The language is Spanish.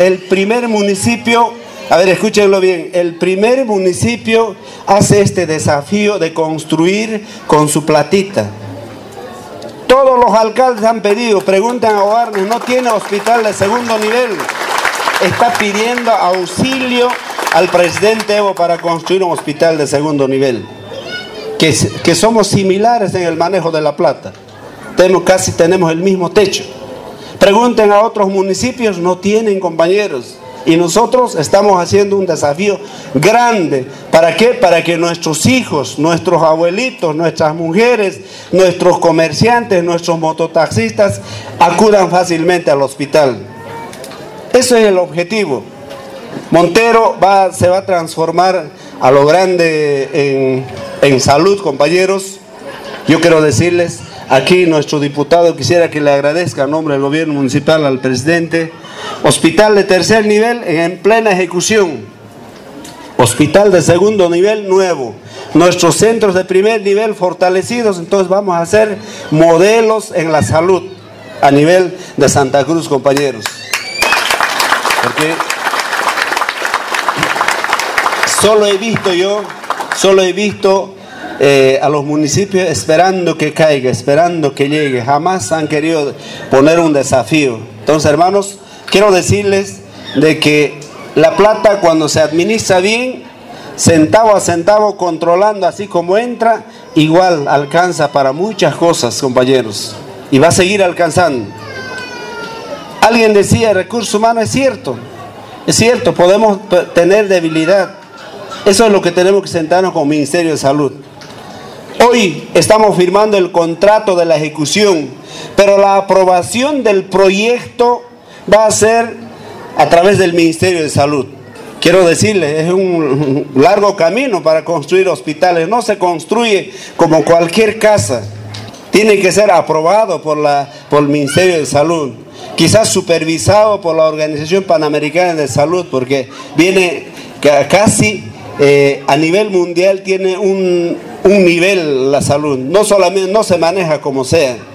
el primer municipio, a ver, escúchenlo bien, el primer municipio hace este desafío de construir con su platita. Todos los alcaldes han pedido, preguntan a Oarnes, no tiene hospital de segundo nivel. Está pidiendo auxilio al presidente Evo para construir un hospital de segundo nivel. Que, que somos similares en el manejo de la plata. Tenemos, casi tenemos el mismo techo. Pregunten a otros municipios, no tienen compañeros. Y nosotros estamos haciendo un desafío grande. ¿Para qué? Para que nuestros hijos, nuestros abuelitos, nuestras mujeres, nuestros comerciantes, nuestros mototaxistas acudan fácilmente al hospital. Ese es el objetivo. Montero se va a transformar a lo grande en, en salud, compañeros. Yo quiero decirles, aquí nuestro diputado quisiera que le agradezca a nombre del gobierno municipal al presidente Hospital de tercer nivel en plena ejecución. Hospital de segundo nivel nuevo. Nuestros centros de primer nivel fortalecidos. Entonces vamos a hacer modelos en la salud a nivel de Santa Cruz, compañeros. Porque solo he visto yo, solo he visto eh, a los municipios esperando que caiga, esperando que llegue. Jamás han querido poner un desafío. Entonces, hermanos, quiero decirles de que la plata cuando se administra bien, centavo a centavo, controlando así como entra, igual alcanza para muchas cosas, compañeros. Y va a seguir alcanzando. Alguien decía, recurso humano es cierto. Es cierto, podemos tener debilidad. Eso es lo que tenemos que sentarnos con el Ministerio de Salud. Hoy estamos firmando el contrato de la ejecución, pero la aprobación del proyecto va a ser a través del Ministerio de Salud. Quiero decirles, es un largo camino para construir hospitales. No se construye como cualquier casa. Tiene que ser aprobado por, la, por el Ministerio de Salud. Quizás supervisado por la Organización Panamericana de Salud, porque viene casi eh, a nivel mundial, tiene un, un nivel la salud. No solamente, no se maneja como sea.